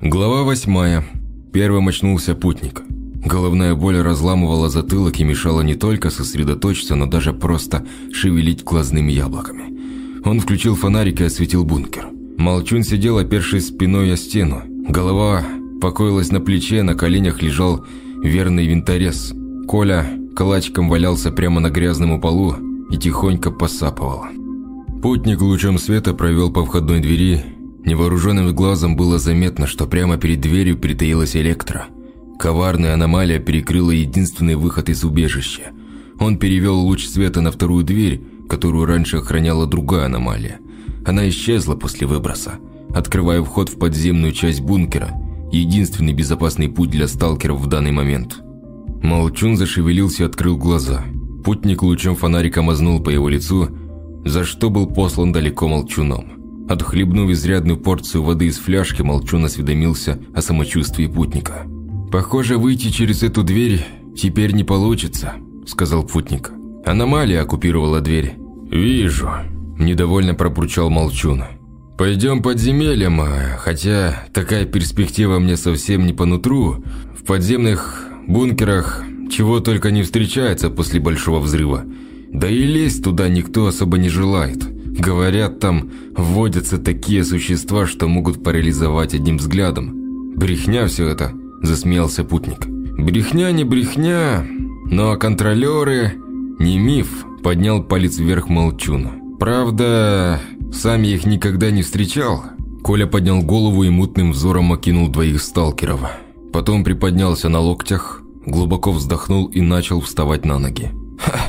Глава восьмая. Первым очнулся путник. Головная боль разламывала затылок и мешала не только сосредоточиться, но даже просто шевелить глазными яблоками. Он включил фонарик и осветил бункер. Молчун сидел, опершись спиной о стену. Голова покоилась на плече, на коленях лежал верный винторез. Коля калачиком валялся прямо на грязному полу и тихонько посапывал. Путник лучом света провел по входной двери. Невооруженным глазом было заметно, что прямо перед дверью притаилась электро. Коварная аномалия перекрыла единственный выход из убежища. Он перевел луч света на вторую дверь, которую раньше охраняла другая аномалия. Она исчезла после выброса, открывая вход в подземную часть бункера, единственный безопасный путь для сталкеров в данный момент. Молчун зашевелился и открыл глаза. Путник лучом фонарика мазнул по его лицу, за что был послан далеко молчуном. Отхлебнув изрядную порцию воды из фляжки, молчун осведомился о самочувствии путника. «Похоже, выйти через эту дверь теперь не получится», – сказал путник. «Аномалия оккупировала дверь». «Вижу», – недовольно пробурчал молчун. «Пойдем подземельем, а, хотя такая перспектива мне совсем не по нутру. В подземных бункерах чего только не встречается после большого взрыва. Да и лезть туда никто особо не желает. Говорят, там вводятся такие существа, что могут парализовать одним взглядом. Брехня все это, засмеялся путник. Брехня не брехня, но контролеры не миф, поднял палец вверх молчун. Правда, сам я их никогда не встречал. Коля поднял голову и мутным взором окинул двоих сталкеров. Потом приподнялся на локтях, глубоко вздохнул и начал вставать на ноги. «Ха!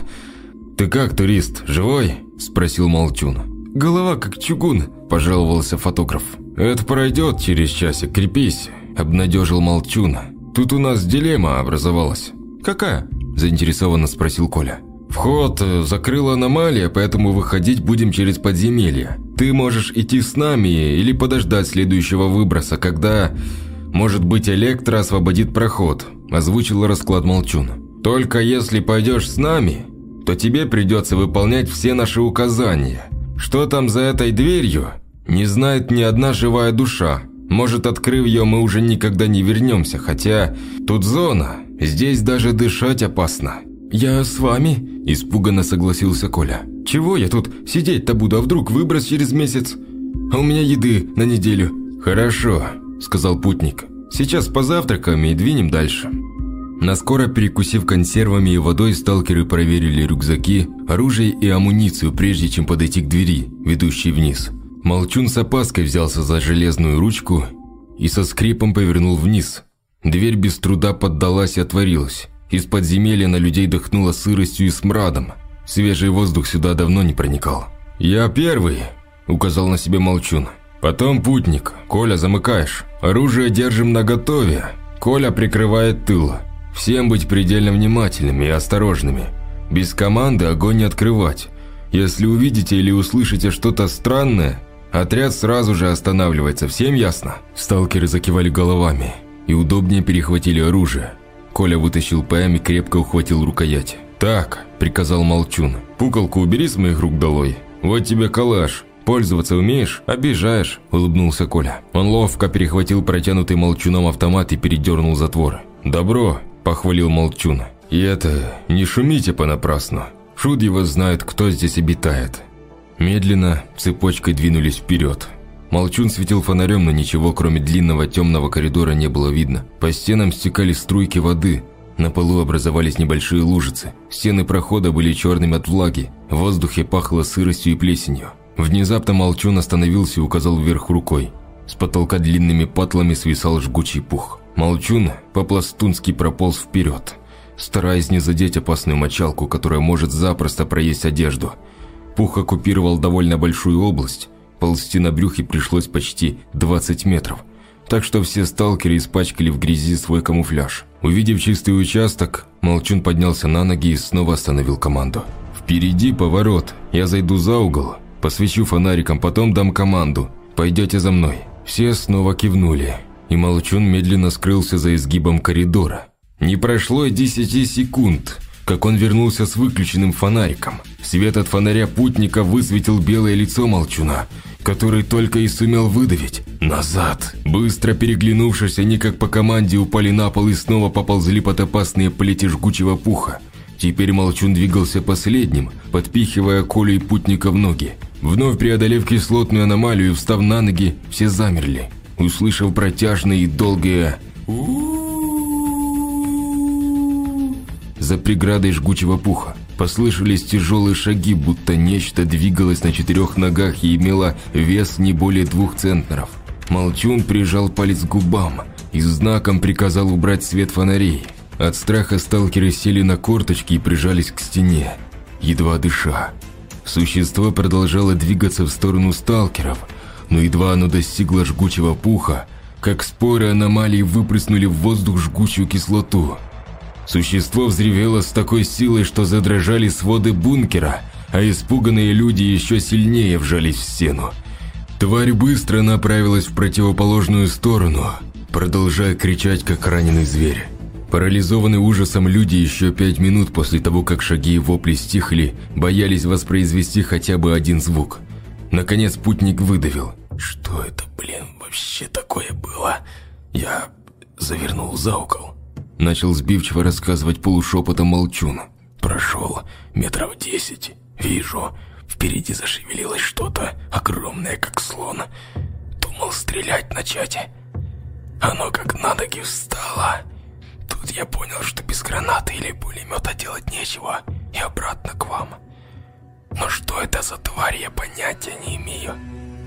Ты как, турист, живой?» – спросил Молчун. «Голова как чугун», – пожаловался фотограф. «Это пройдет через часик, крепись», – обнадежил Молчун. «Тут у нас дилемма образовалась». «Какая?» – заинтересованно спросил Коля. «Вход э, закрыла аномалия, поэтому выходить будем через подземелье. Ты можешь идти с нами или подождать следующего выброса, когда, может быть, электро освободит проход озвучил расклад Молчун. «Только если пойдешь с нами, то тебе придется выполнять все наши указания. Что там за этой дверью, не знает ни одна живая душа. Может, открыв ее, мы уже никогда не вернемся, хотя тут зона, здесь даже дышать опасно». «Я с вами», – испуганно согласился Коля. «Чего я тут сидеть-то буду, а вдруг выброс через месяц? А у меня еды на неделю». «Хорошо», – сказал путник. Сейчас позавтракаем и двинем дальше. Наскоро перекусив консервами и водой, сталкеры проверили рюкзаки, оружие и амуницию, прежде чем подойти к двери, ведущей вниз. Молчун с опаской взялся за железную ручку и со скрипом повернул вниз. Дверь без труда поддалась и отворилась. Из подземелья на людей дохнуло сыростью и смрадом. Свежий воздух сюда давно не проникал. «Я первый», – указал на себе Молчун. Потом путник. Коля, замыкаешь. Оружие держим наготове. Коля прикрывает тыл. Всем быть предельно внимательными и осторожными. Без команды огонь не открывать. Если увидите или услышите что-то странное, отряд сразу же останавливается. Всем ясно? Сталкеры закивали головами и удобнее перехватили оружие. Коля вытащил ПМ и крепко ухватил рукоять. «Так», – приказал Молчун, – «пукалку убери с моих рук долой. Вот тебе калаш. «Пользоваться умеешь? Обижаешь», – улыбнулся Коля. Он ловко перехватил протянутый молчуном автомат и передернул затвор. «Добро», – похвалил молчун. «И это, не шумите понапрасну. Шут его знает, кто здесь обитает». Медленно, цепочкой двинулись вперед. Молчун светил фонарем, но ничего, кроме длинного темного коридора, не было видно. По стенам стекали струйки воды. На полу образовались небольшие лужицы. Стены прохода были черными от влаги. В воздухе пахло сыростью и плесенью. Внезапно Молчун остановился и указал вверх рукой. С потолка длинными патлами свисал жгучий пух. Молчун по-пластунски прополз вперед, стараясь не задеть опасную мочалку, которая может запросто проесть одежду. Пух оккупировал довольно большую область. Ползти на брюхе пришлось почти 20 метров. Так что все сталкеры испачкали в грязи свой камуфляж. Увидев чистый участок, Молчун поднялся на ноги и снова остановил команду. «Впереди поворот, я зайду за угол, Посвечу фонариком, потом дам команду. Пойдете за мной». Все снова кивнули, и Молчун медленно скрылся за изгибом коридора. Не прошло и десяти секунд, как он вернулся с выключенным фонариком. Свет от фонаря путника высветил белое лицо молчуна, который только и сумел выдавить «назад». Быстро переглянувшись, они как по команде упали на пол и снова поползли под опасные плети жгучего пуха. Теперь Молчун двигался последним, подпихивая Колю и путника в ноги. Вновь преодолев кислотную аномалию и встав на ноги, все замерли, услышав протяжное и долгое За преградой жгучего пуха послышались тяжелые шаги, будто нечто двигалось на четырех ногах и имело вес не более двух центнеров. Молчун прижал палец к губам и знаком приказал убрать свет фонарей. От страха сталкеры сели на корточки и прижались к стене, едва дыша. Существо продолжало двигаться в сторону сталкеров, но едва оно достигло жгучего пуха, как споры аномалии выплеснули в воздух жгучую кислоту. Существо взревело с такой силой, что задрожали своды бункера, а испуганные люди еще сильнее вжались в стену. Тварь быстро направилась в противоположную сторону, продолжая кричать, как раненый зверь. Парализованные ужасом люди еще пять минут после того, как шаги и вопли стихли, боялись воспроизвести хотя бы один звук. Наконец путник выдавил. «Что это, блин, вообще такое было? Я завернул за угол». Начал сбивчиво рассказывать полушепотом молчун. «Прошел метров десять. Вижу, впереди зашевелилось что-то огромное, как слон. Думал стрелять начать. Оно как на ноги встало». Тут я понял, что без гранаты или пулемета делать нечего, и обратно к вам. Я понятия не имею.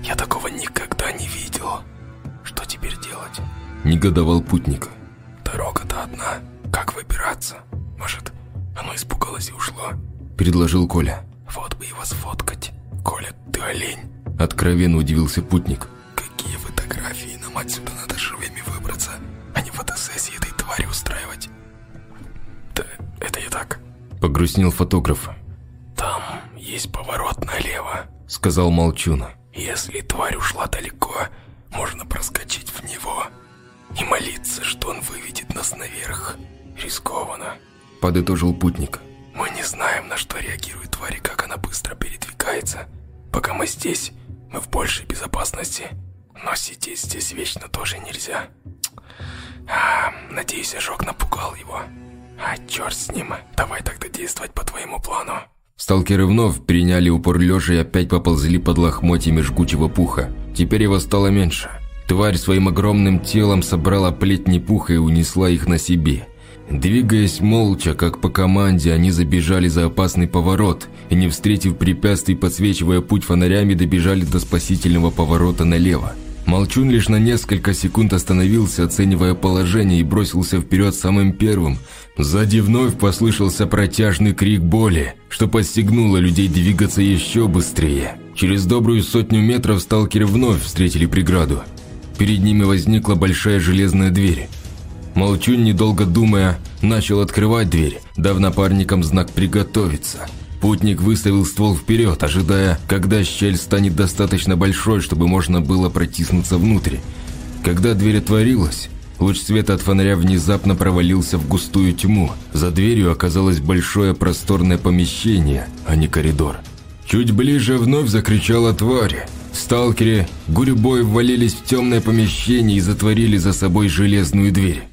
Я такого никогда не видел. Что теперь делать? Негодовал путник. Дорога-то одна. Как выбираться? Может, оно испугалось и ушло? Предложил Коля. Вот бы его сфоткать. Коля, ты олень. Откровенно удивился путник. Какие фотографии? Нам отсюда надо живыми выбраться, а не фотосессии этой твари устраивать. Да, это я так. Погрустнел фотограф. Там есть поворот налево, Сказал Молчун. Если тварь ушла далеко, можно проскочить в него и молиться, что он выведет нас наверх. Рискованно. Подытожил путник. Мы не знаем, на что реагирует тварь и как она быстро передвигается. Пока мы здесь, мы в большей безопасности. Но сидеть здесь вечно тоже нельзя. А, надеюсь, ожог напугал его. А, черт с ним. Давай тогда действовать по твоему плану. Сталкеры вновь приняли упор лежа и опять поползли под лохмотьями жгучего пуха. Теперь его стало меньше. Тварь своим огромным телом собрала плетни пуха и унесла их на себе. Двигаясь молча, как по команде, они забежали за опасный поворот и, не встретив препятствий, подсвечивая путь фонарями, добежали до спасительного поворота налево. Молчун лишь на несколько секунд остановился, оценивая положение, и бросился вперед самым первым. Сзади вновь послышался протяжный крик боли, что подстегнуло людей двигаться еще быстрее. Через добрую сотню метров сталкеры вновь встретили преграду. Перед ними возникла большая железная дверь. Молчун, недолго думая, начал открывать дверь, дав напарникам знак «приготовиться». Путник выставил ствол вперед, ожидая, когда щель станет достаточно большой, чтобы можно было протиснуться внутрь. Когда дверь отворилась, луч света от фонаря внезапно провалился в густую тьму. За дверью оказалось большое просторное помещение, а не коридор. Чуть ближе вновь закричала тварь. Сталкеры гурьбой ввалились в темное помещение и затворили за собой железную дверь.